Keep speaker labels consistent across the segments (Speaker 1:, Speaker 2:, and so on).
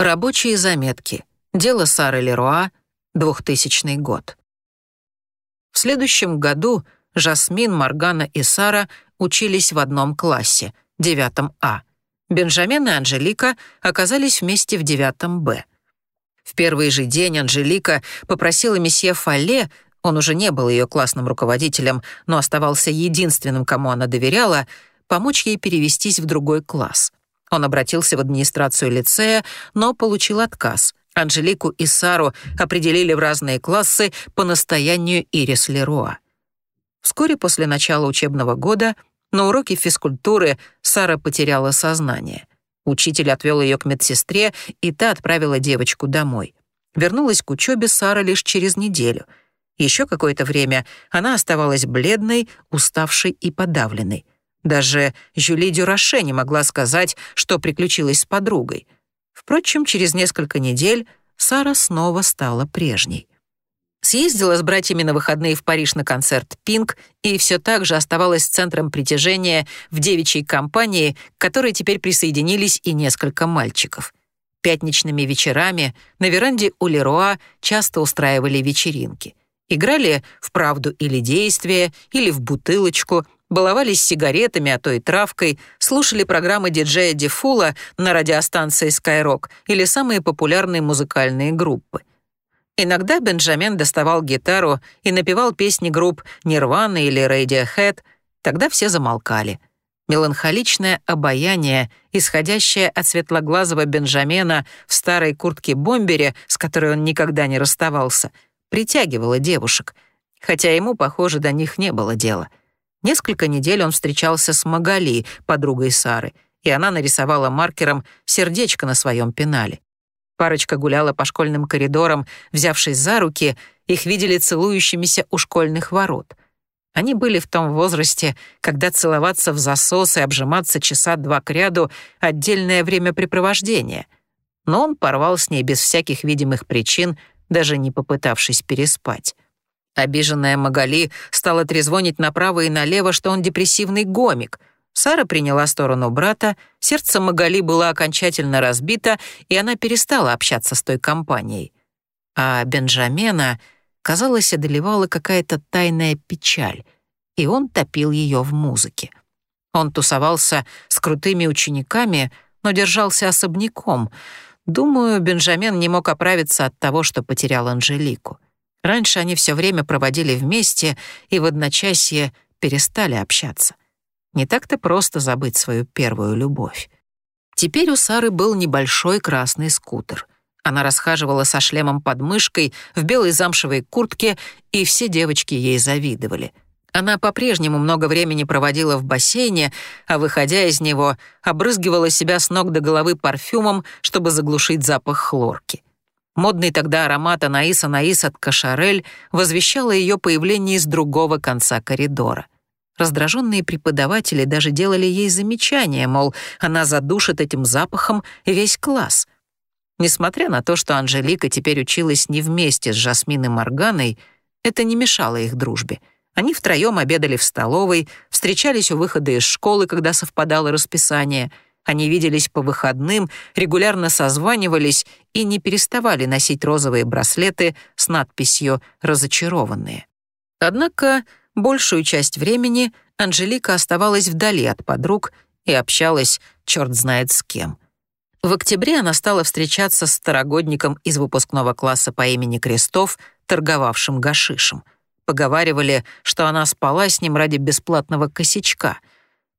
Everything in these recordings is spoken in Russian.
Speaker 1: Рабочие заметки. Дело Сары Леруа, 2000 год. В следующем году Жасмин, Маргана и Сара учились в одном классе, 9 А. Бенджамин и Анжелика оказались вместе в 9 Б. В первый же день Анжелика попросила месье Фалле, он уже не был ее классным руководителем, но оставался единственным, кому она доверяла, помочь ей перевестись в другой класс. Он обратился в администрацию лицея, но получил отказ. Анжелику и Сару определили в разные классы по настоянию Ирис Леруа. Вскоре после начала учебного года на уроке физкультуры Сара потеряла сознание. Учитель отвел ее к медсестре, и та отправила девочку домой. Вернулась к учебе Сара лишь через неделю. Еще какое-то время она оставалась бледной, уставшей и подавленной. Даже Жюли Дюраше не могла сказать, что приключилось с подругой. Впрочем, через несколько недель Сара снова стала прежней. Съездила с братьями на выходные в Париж на концерт «Пинк» и все так же оставалась центром притяжения в девичьей компании, к которой теперь присоединились и несколько мальчиков. Пятничными вечерами на веранде у Леруа часто устраивали вечеринки. Играли в «Правду или действие» или в «Бутылочку», баловались сигаретами, а то и травкой, слушали программы диджея Дефула на радиостанции Skyrock или самые популярные музыкальные группы. Иногда Бенджамин доставал гитару и напевал песни групп Nirvana или Radiohead, тогда все замолкали. Меланхоличное обаяние, исходящее от светлоглазого Бенджамина в старой куртке-бомбере, с которой он никогда не расставался, притягивало девушек, хотя ему, похоже, до них не было дела. Несколько недель он встречался с Магали, подругой Сары, и она нарисовала маркером сердечко на своем пенале. Парочка гуляла по школьным коридорам, взявшись за руки, их видели целующимися у школьных ворот. Они были в том возрасте, когда целоваться в засос и обжиматься часа два к ряду — отдельное времяпрепровождение. Но он порвал с ней без всяких видимых причин, даже не попытавшись переспать. Обиженная Магали стала трезвонить направо и налево, что он депрессивный гомик — Сара приняла сторону брата, сердце Магали было окончательно разбито, и она перестала общаться с той компанией. А Бенджамена, казалось, одолевала какая-то тайная печаль, и он топил ее в музыке. Он тусовался с крутыми учениками, но держался особняком. Думаю, Бенджамен не мог оправиться от того, что потерял Анжелику. Раньше они все время проводили вместе и в одночасье перестали общаться. Не так-то просто забыть свою первую любовь. Теперь у Сары был небольшой красный скутер. Она расхаживала со шлемом под мышкой, в белой замшевой куртке, и все девочки ей завидовали. Она по-прежнему много времени проводила в бассейне, а, выходя из него, обрызгивала себя с ног до головы парфюмом, чтобы заглушить запах хлорки. Модный тогда аромат Анаис Анаис от Кашарель возвещал о ее появлении с другого конца коридора. Раздраженные преподаватели даже делали ей замечания, мол, она задушит этим запахом весь класс. Несмотря на то, что Анжелика теперь училась не вместе с Жасминой Морганой, это не мешало их дружбе. Они втроем обедали в столовой, встречались у выхода из школы, когда совпадало расписание. Они виделись по выходным, регулярно созванивались и не переставали носить розовые браслеты с надписью «Разочарованные». Однако Большую часть времени Анжелика оставалась вдали от подруг и общалась черт знает с кем. В октябре она стала встречаться с старогодником из выпускного класса по имени Крестов, торговавшим гашишем. Поговаривали, что она спала с ним ради бесплатного косячка.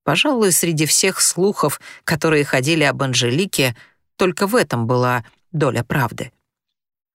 Speaker 1: Пожалуй, среди всех слухов, которые ходили об Анжелике, только в этом была доля правды.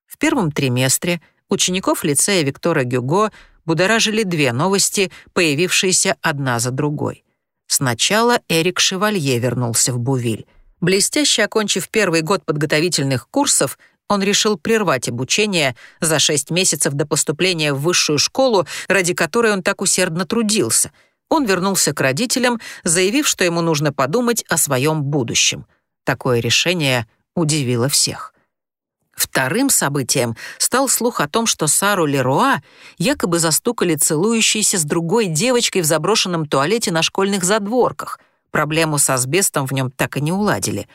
Speaker 1: В первом триместре учеников лицея Виктора Гюго будоражили две новости, появившиеся одна за другой. Сначала Эрик Шевалье вернулся в Бувиль. Блестяще окончив первый год подготовительных курсов, он решил прервать обучение за шесть месяцев до поступления в высшую школу, ради которой он так усердно трудился. Он вернулся к родителям, заявив, что ему нужно подумать о своем будущем. Такое решение удивило всех. Вторым событием стал слух о том, что Сару Леруа якобы застукали целующейся с другой девочкой в заброшенном туалете на школьных задворках. Проблему с асбестом в нем так и не уладили.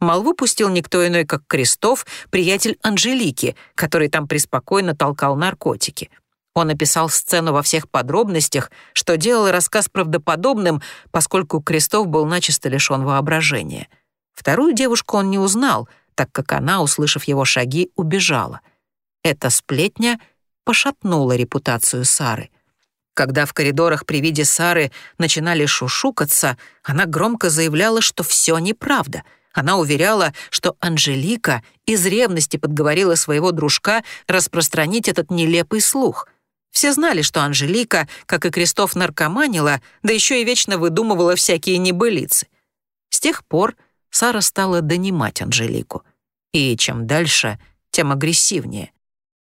Speaker 1: Молву пустил никто иной, как Крестов, приятель Анжелики, который там преспокойно толкал наркотики. Он описал сцену во всех подробностях, что делал рассказ правдоподобным, поскольку Крестов был начисто лишён воображения. Вторую девушку он не узнал, так как она, услышав его шаги, убежала. Эта сплетня пошатнула репутацию Сары. Когда в коридорах при виде Сары начинали шушукаться, она громко заявляла, что все неправда. Она уверяла, что Анжелика из ревности подговорила своего дружка распространить этот нелепый слух — все знали, что Анжелика, как и Крестов, наркоманила, да еще и вечно выдумывала всякие небылицы. С тех пор Сара стала донимать Анжелику. И чем дальше, тем агрессивнее.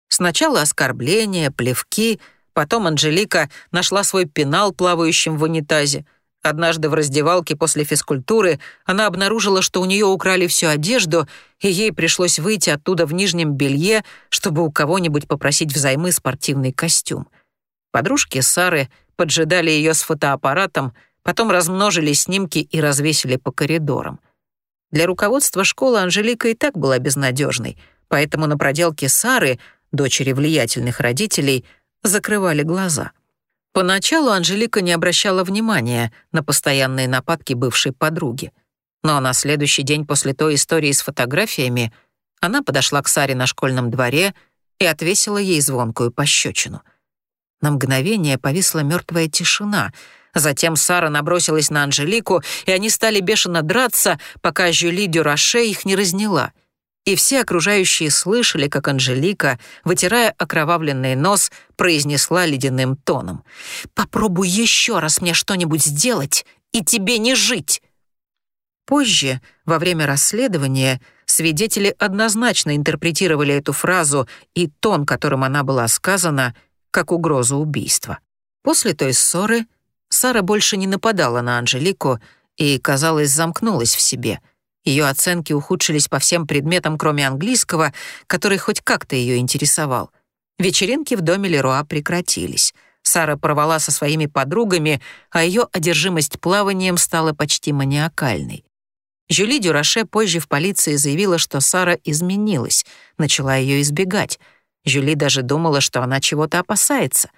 Speaker 1: Сначала оскорбления, плевки, потом Анжелика нашла свой пенал, плавающим в унитазе — Однажды в раздевалке после физкультуры она обнаружила, что у нее украли всю одежду, и ей пришлось выйти оттуда в нижнем белье, чтобы у кого-нибудь попросить взаймы спортивный костюм. Подружки Сары поджидали ее с фотоаппаратом, потом размножили снимки и развесили по коридорам. Для руководства школы Анжелика и так была безнадежной, поэтому на проделки Сары, дочери влиятельных родителей, закрывали глаза. Поначалу Анжелика не обращала внимания на постоянные нападки бывшей подруги. Но на следующий день после той истории с фотографиями она подошла к Саре на школьном дворе и отвесила ей звонкую пощечину. На мгновение повисла мертвая тишина. Затем Сара набросилась на Анжелику, и они стали бешено драться, пока Жюли Дюраше их не разняла — и все окружающие слышали, как Анжелика, вытирая окровавленный нос, произнесла ледяным тоном. «Попробуй еще раз мне что-нибудь сделать, и тебе не жить!» Позже, во время расследования, свидетели однозначно интерпретировали эту фразу и тон, которым она была сказана, как угрозу убийства. После той ссоры Сара больше не нападала на Анжелику и, казалось, замкнулась в себе — ее оценки ухудшились по всем предметам, кроме английского, который хоть как-то ее интересовал. Вечеринки в доме Леруа прекратились. Сара порвала со своими подругами, а ее одержимость плаванием стала почти маниакальной. Жюли Дюраше позже в полиции заявила, что Сара изменилась, начала ее избегать. Жюли даже думала, что она чего-то опасается.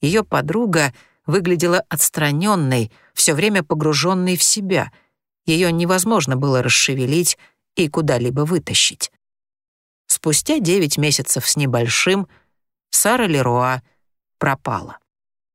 Speaker 1: Ее подруга выглядела отстраненной, все время погруженной в себя — ее невозможно было расшевелить и куда-либо вытащить. Спустя девять месяцев с небольшим Сара Леруа пропала.